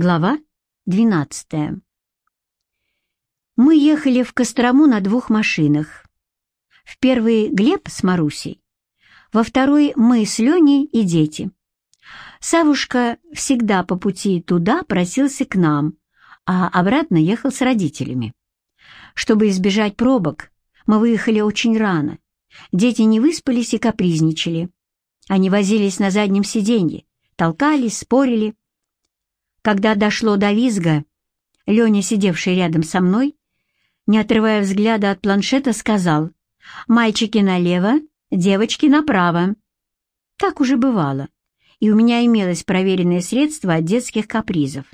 Глава 12 Мы ехали в Кострому на двух машинах. В первый Глеб с Марусей, во второй мы с Леней и дети. Савушка всегда по пути туда просился к нам, а обратно ехал с родителями. Чтобы избежать пробок, мы выехали очень рано. Дети не выспались и капризничали. Они возились на заднем сиденье, толкались, спорили, когда дошло до визга, Леня, сидевший рядом со мной, не отрывая взгляда от планшета, сказал «Мальчики налево, девочки направо». Так уже бывало, и у меня имелось проверенное средство от детских капризов.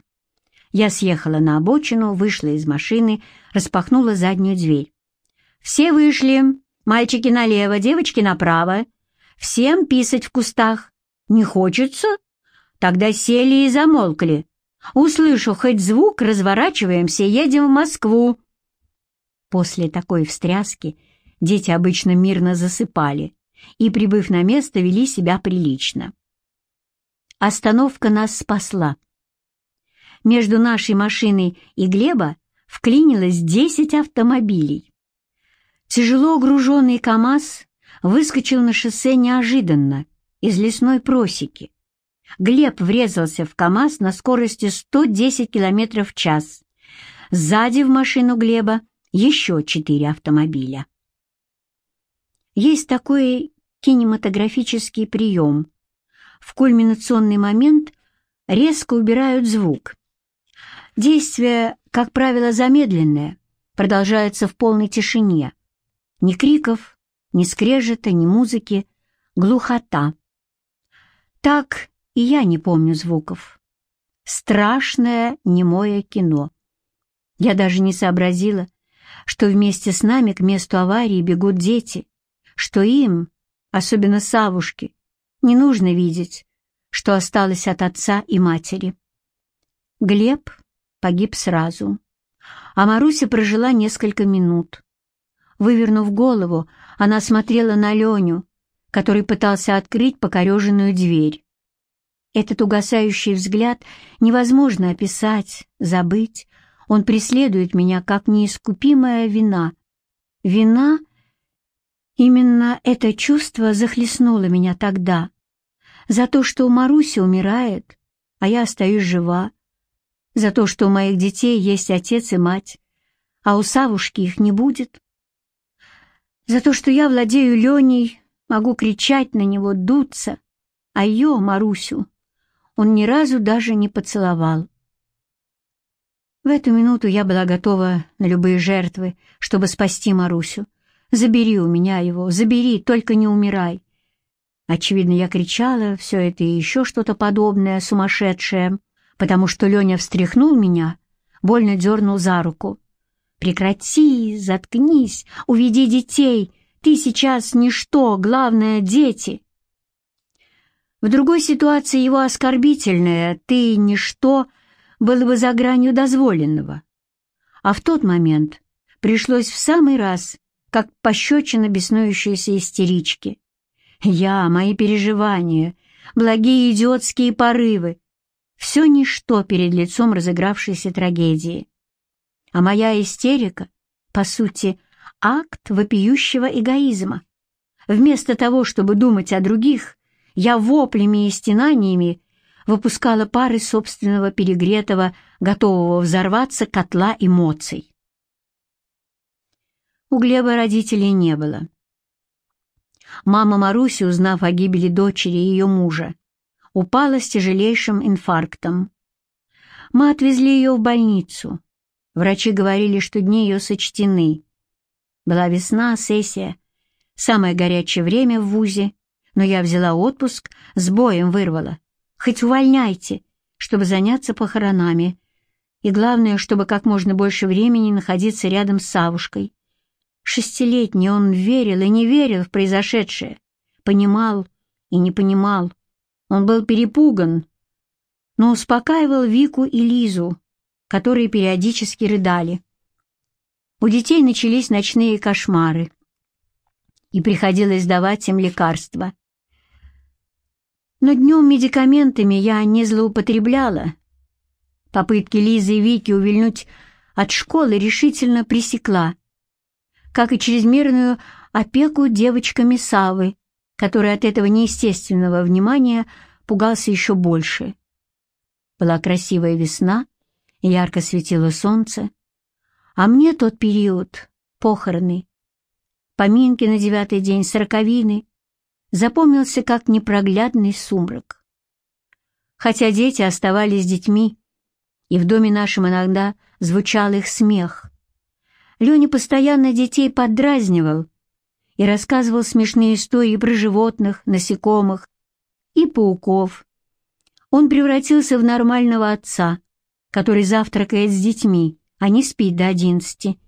Я съехала на обочину, вышла из машины, распахнула заднюю дверь. «Все вышли, мальчики налево, девочки направо. Всем писать в кустах. Не хочется? Тогда сели и замолкли. Услышу хоть звук, разворачиваемся, едем в Москву. После такой встряски дети обычно мирно засыпали и, прибыв на место, вели себя прилично. Остановка нас спасла. Между нашей машиной и Глеба вклинилось десять автомобилей. Тяжело груженный КАМАЗ выскочил на шоссе неожиданно из лесной просеки. Глеб врезался в КамАЗ на скорости 110 км в час. Сзади в машину Глеба еще четыре автомобиля. Есть такой кинематографический прием. В кульминационный момент резко убирают звук. Действие, как правило, замедленное, продолжается в полной тишине. Ни криков, ни скрежета, ни музыки, глухота. Так и я не помню звуков. Страшное немое кино. Я даже не сообразила, что вместе с нами к месту аварии бегут дети, что им, особенно Савушке, не нужно видеть, что осталось от отца и матери. Глеб погиб сразу, а Маруся прожила несколько минут. Вывернув голову, она смотрела на Леню, который пытался открыть покореженную дверь. Этот угасающий взгляд невозможно описать, забыть. Он преследует меня, как неискупимая вина. Вина? Именно это чувство захлестнуло меня тогда. За то, что Маруся умирает, а я остаюсь жива. За то, что у моих детей есть отец и мать, а у Савушки их не будет. За то, что я владею Леней, могу кричать на него, дуться, а ее, Марусю, он ни разу даже не поцеловал. В эту минуту я была готова на любые жертвы, чтобы спасти Марусю. «Забери у меня его, забери, только не умирай!» Очевидно, я кричала все это и еще что-то подобное, сумасшедшее, потому что Леня встряхнул меня, больно дернул за руку. «Прекрати, заткнись, уведи детей, ты сейчас ничто, главное — дети!» В другой ситуации его оскорбительное «ты ничто» было бы за гранью дозволенного. А в тот момент пришлось в самый раз, как пощечина беснующейся истерички. Я, мои переживания, благие идиотские порывы — все ничто перед лицом разыгравшейся трагедии. А моя истерика, по сути, акт вопиющего эгоизма. Вместо того, чтобы думать о других — я воплями и стенаниями выпускала пары собственного перегретого, готового взорваться котла эмоций. У Глеба родителей не было. Мама Маруси, узнав о гибели дочери и ее мужа, упала с тяжелейшим инфарктом. Мы отвезли ее в больницу. Врачи говорили, что дни ее сочтены. Была весна, сессия, самое горячее время в ВУЗе, но я взяла отпуск, с боем вырвала. Хоть увольняйте, чтобы заняться похоронами. И главное, чтобы как можно больше времени находиться рядом с Савушкой. Шестилетний он верил и не верил в произошедшее, понимал и не понимал. Он был перепуган, но успокаивал Вику и Лизу, которые периодически рыдали. У детей начались ночные кошмары, и приходилось давать им лекарства. Но днем медикаментами я не злоупотребляла, Попытки Лизы и Вики увильнуть от школы решительно пресекла, как и чрезмерную опеку девочками Савы, который от этого неестественного внимания пугался еще больше. Была красивая весна, ярко светило солнце, а мне тот период, похороны, поминки на девятый день сороковины, запомнился как непроглядный сумрак. Хотя дети оставались детьми, и в доме нашем иногда звучал их смех. Леня постоянно детей поддразнивал и рассказывал смешные истории про животных, насекомых и пауков. Он превратился в нормального отца, который завтракает с детьми, а не спит до одиннадцати.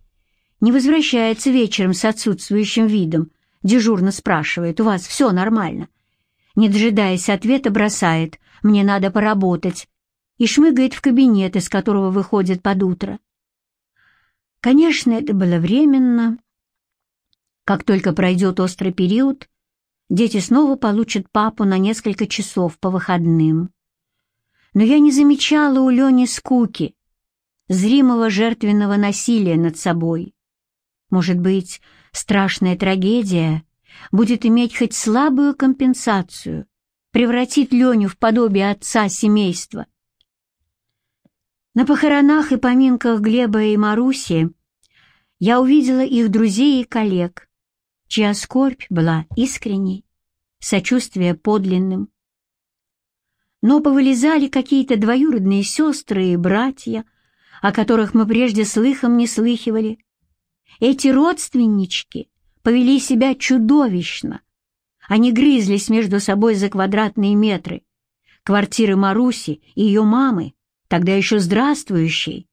Не возвращается вечером с отсутствующим видом, дежурно спрашивает, у вас все нормально. Не дожидаясь ответа, бросает, мне надо поработать, и шмыгает в кабинет, из которого выходит под утро. Конечно, это было временно. Как только пройдет острый период, дети снова получат папу на несколько часов по выходным. Но я не замечала у Лени скуки, зримого жертвенного насилия над собой. Может быть, страшная трагедия будет иметь хоть слабую компенсацию, превратит Леню в подобие отца семейства. На похоронах и поминках Глеба и Маруси я увидела их друзей и коллег, чья скорбь была искренней, сочувствие подлинным. Но повылезали какие-то двоюродные сестры и братья, о которых мы прежде слыхом не слыхивали. Эти родственнички повели себя чудовищно. Они грызлись между собой за квадратные метры. Квартиры Маруси и ее мамы, тогда еще здравствующей.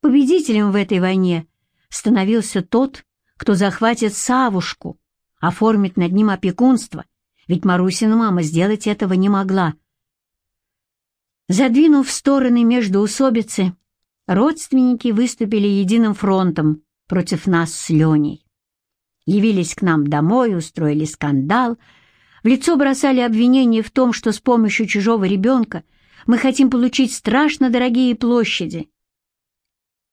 Победителем в этой войне становился тот, кто захватит Савушку, оформит над ним опекунство, ведь Марусина мама сделать этого не могла. Задвинув стороны между усобицы, родственники выступили единым фронтом против нас с Леней. Явились к нам домой, устроили скандал, в лицо бросали обвинения в том, что с помощью чужого ребенка мы хотим получить страшно дорогие площади,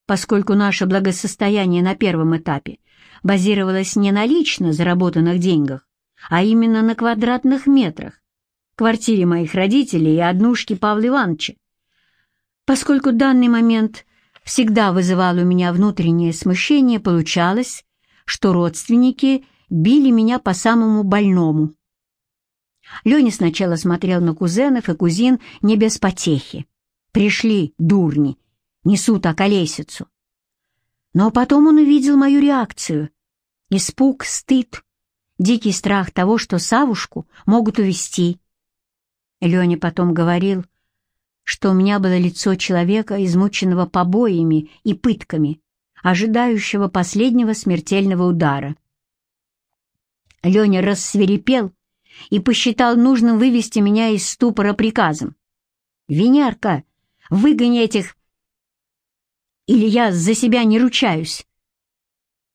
поскольку наше благосостояние на первом этапе базировалось не на лично заработанных деньгах, а именно на квадратных метрах, квартире моих родителей и однушке Павла Ивановича. Поскольку данный момент всегда вызывал у меня внутреннее смущение, получалось, что родственники били меня по самому больному. Леня сначала смотрел на кузенов и кузин не без потехи. Пришли, дурни, несут околесицу. Но потом он увидел мою реакцию. Испуг, стыд, дикий страх того, что Савушку могут увести. Леня потом говорил, что у меня было лицо человека, измученного побоями и пытками, ожидающего последнего смертельного удара. Леня рассверепел и посчитал нужным вывести меня из ступора приказом. «Венерка, выгони этих или я за себя не ручаюсь.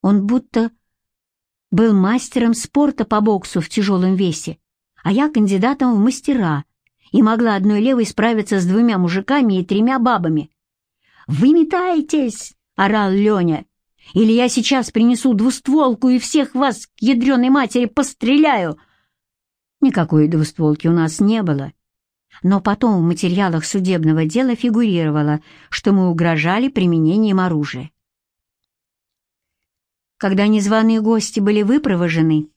Он будто был мастером спорта по боксу в тяжелом весе, а я кандидатом в мастера и могла одной левой справиться с двумя мужиками и тремя бабами. «Вы метаетесь!» — орал Леня. «Или я сейчас принесу двустволку и всех вас к ядреной матери постреляю!» Никакой двустволки у нас не было, но потом в материалах судебного дела фигурировало, что мы угрожали применением оружия. Когда незваные гости были выпровожены,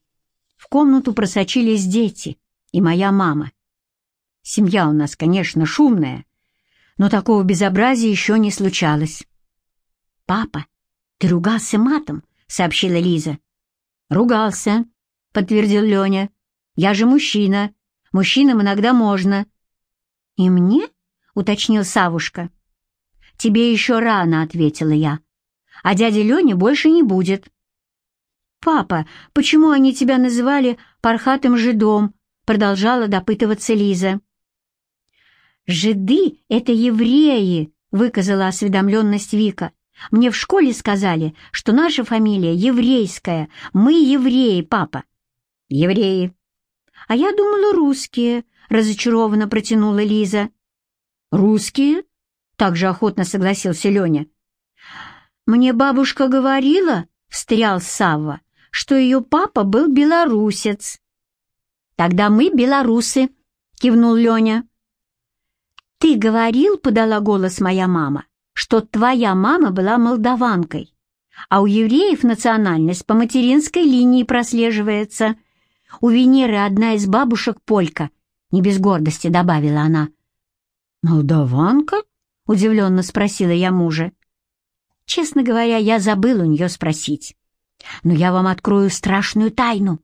в комнату просочились дети и моя мама. Семья у нас, конечно, шумная, но такого безобразия еще не случалось. «Папа, ты ругался матом?» — сообщила Лиза. «Ругался», — подтвердил Леня. «Я же мужчина. Мужчинам иногда можно». «И мне?» — уточнил Савушка. «Тебе еще рано», — ответила я. «А дяди Леня больше не будет». «Папа, почему они тебя называли пархатым жидом?» — продолжала допытываться Лиза. «Жиды — это евреи», — выказала осведомленность Вика. «Мне в школе сказали, что наша фамилия еврейская. Мы евреи, папа». «Евреи». «А я думала, русские», — разочарованно протянула Лиза. «Русские? также охотно согласился Леня. «Мне бабушка говорила, — встрял Савва, — что ее папа был белорусец». «Тогда мы белорусы», — кивнул Леня. «Ты говорил, — подала голос моя мама, — что твоя мама была молдаванкой, а у евреев национальность по материнской линии прослеживается. У Венеры одна из бабушек полька, не без гордости добавила она. «Молдаванка?» — удивленно спросила я мужа. Честно говоря, я забыл у нее спросить. Но я вам открою страшную тайну.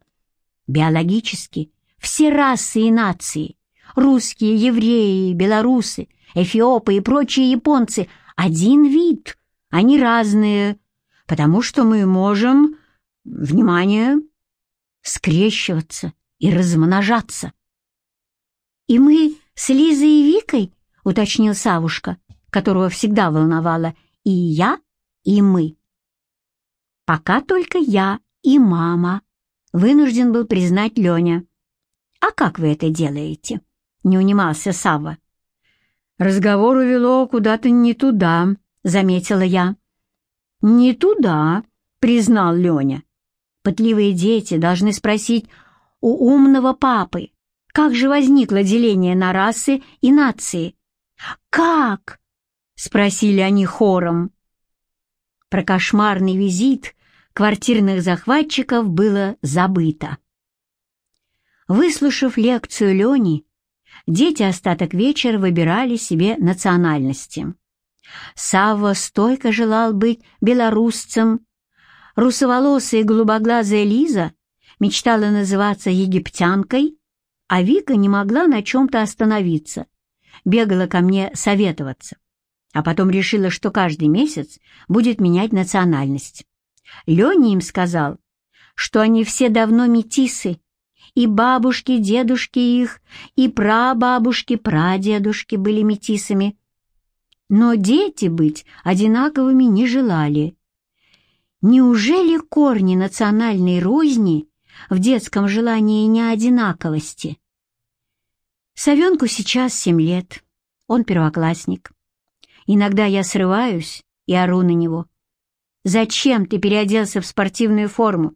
Биологически все расы и нации, русские, евреи, белорусы, эфиопы и прочие японцы — один вид, они разные, потому что мы можем, внимание, скрещиваться и размножаться. И мы с Лизой и Викой — уточнил Савушка, которого всегда волновало и я, и мы. Пока только я и мама, вынужден был признать Леня. «А как вы это делаете?» — не унимался Сава. «Разговор увело куда-то не туда», — заметила я. «Не туда», — признал Леня. «Пытливые дети должны спросить у умного папы, как же возникло деление на расы и нации, «Как?» — спросили они хором. Про кошмарный визит квартирных захватчиков было забыто. Выслушав лекцию Лени, дети остаток вечера выбирали себе национальности. Савва стойко желал быть белорусцем, русоволосая и голубоглазая Лиза мечтала называться египтянкой, а Вика не могла на чем-то остановиться бегала ко мне советоваться, а потом решила, что каждый месяц будет менять национальность. Леня им сказал, что они все давно метисы, и бабушки, дедушки их, и прабабушки, прадедушки были метисами. Но дети быть одинаковыми не желали. Неужели корни национальной розни в детском желании неодинаковости? Савенку сейчас семь лет, он первоклассник. Иногда я срываюсь и ору на него. «Зачем ты переоделся в спортивную форму?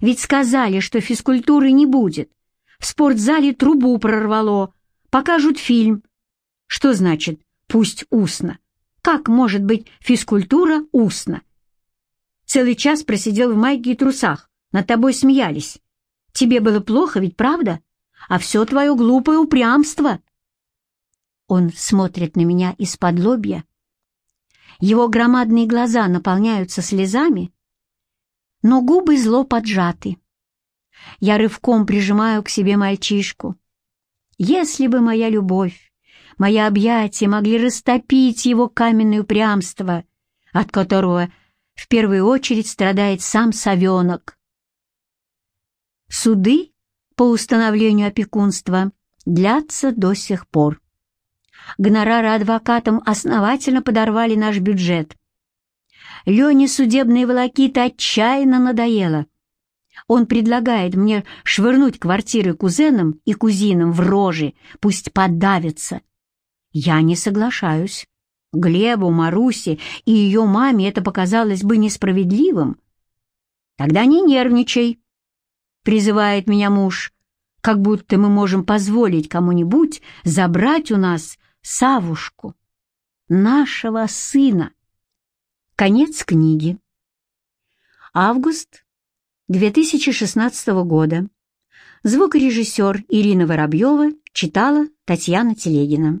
Ведь сказали, что физкультуры не будет. В спортзале трубу прорвало, покажут фильм. Что значит «пусть устно»? Как может быть физкультура устно? Целый час просидел в майке и трусах, над тобой смеялись. Тебе было плохо, ведь правда?» а все твое глупое упрямство. Он смотрит на меня из-под лобья. Его громадные глаза наполняются слезами, но губы зло поджаты. Я рывком прижимаю к себе мальчишку. Если бы моя любовь, мои объятия могли растопить его каменное упрямство, от которого в первую очередь страдает сам совенок. Суды по установлению опекунства длятся до сих пор. Гонорары адвокатам основательно подорвали наш бюджет. Лене судебные волокиты отчаянно надоело. Он предлагает мне швырнуть квартиры кузенам и кузинам в рожи, пусть подавятся. Я не соглашаюсь. Глебу, Марусе и ее маме это показалось бы несправедливым. Тогда не нервничай, — призывает меня муж, как будто мы можем позволить кому-нибудь забрать у нас Савушку, нашего сына. Конец книги. Август 2016 года. Звукорежиссер Ирина Воробьева читала Татьяна Телегина.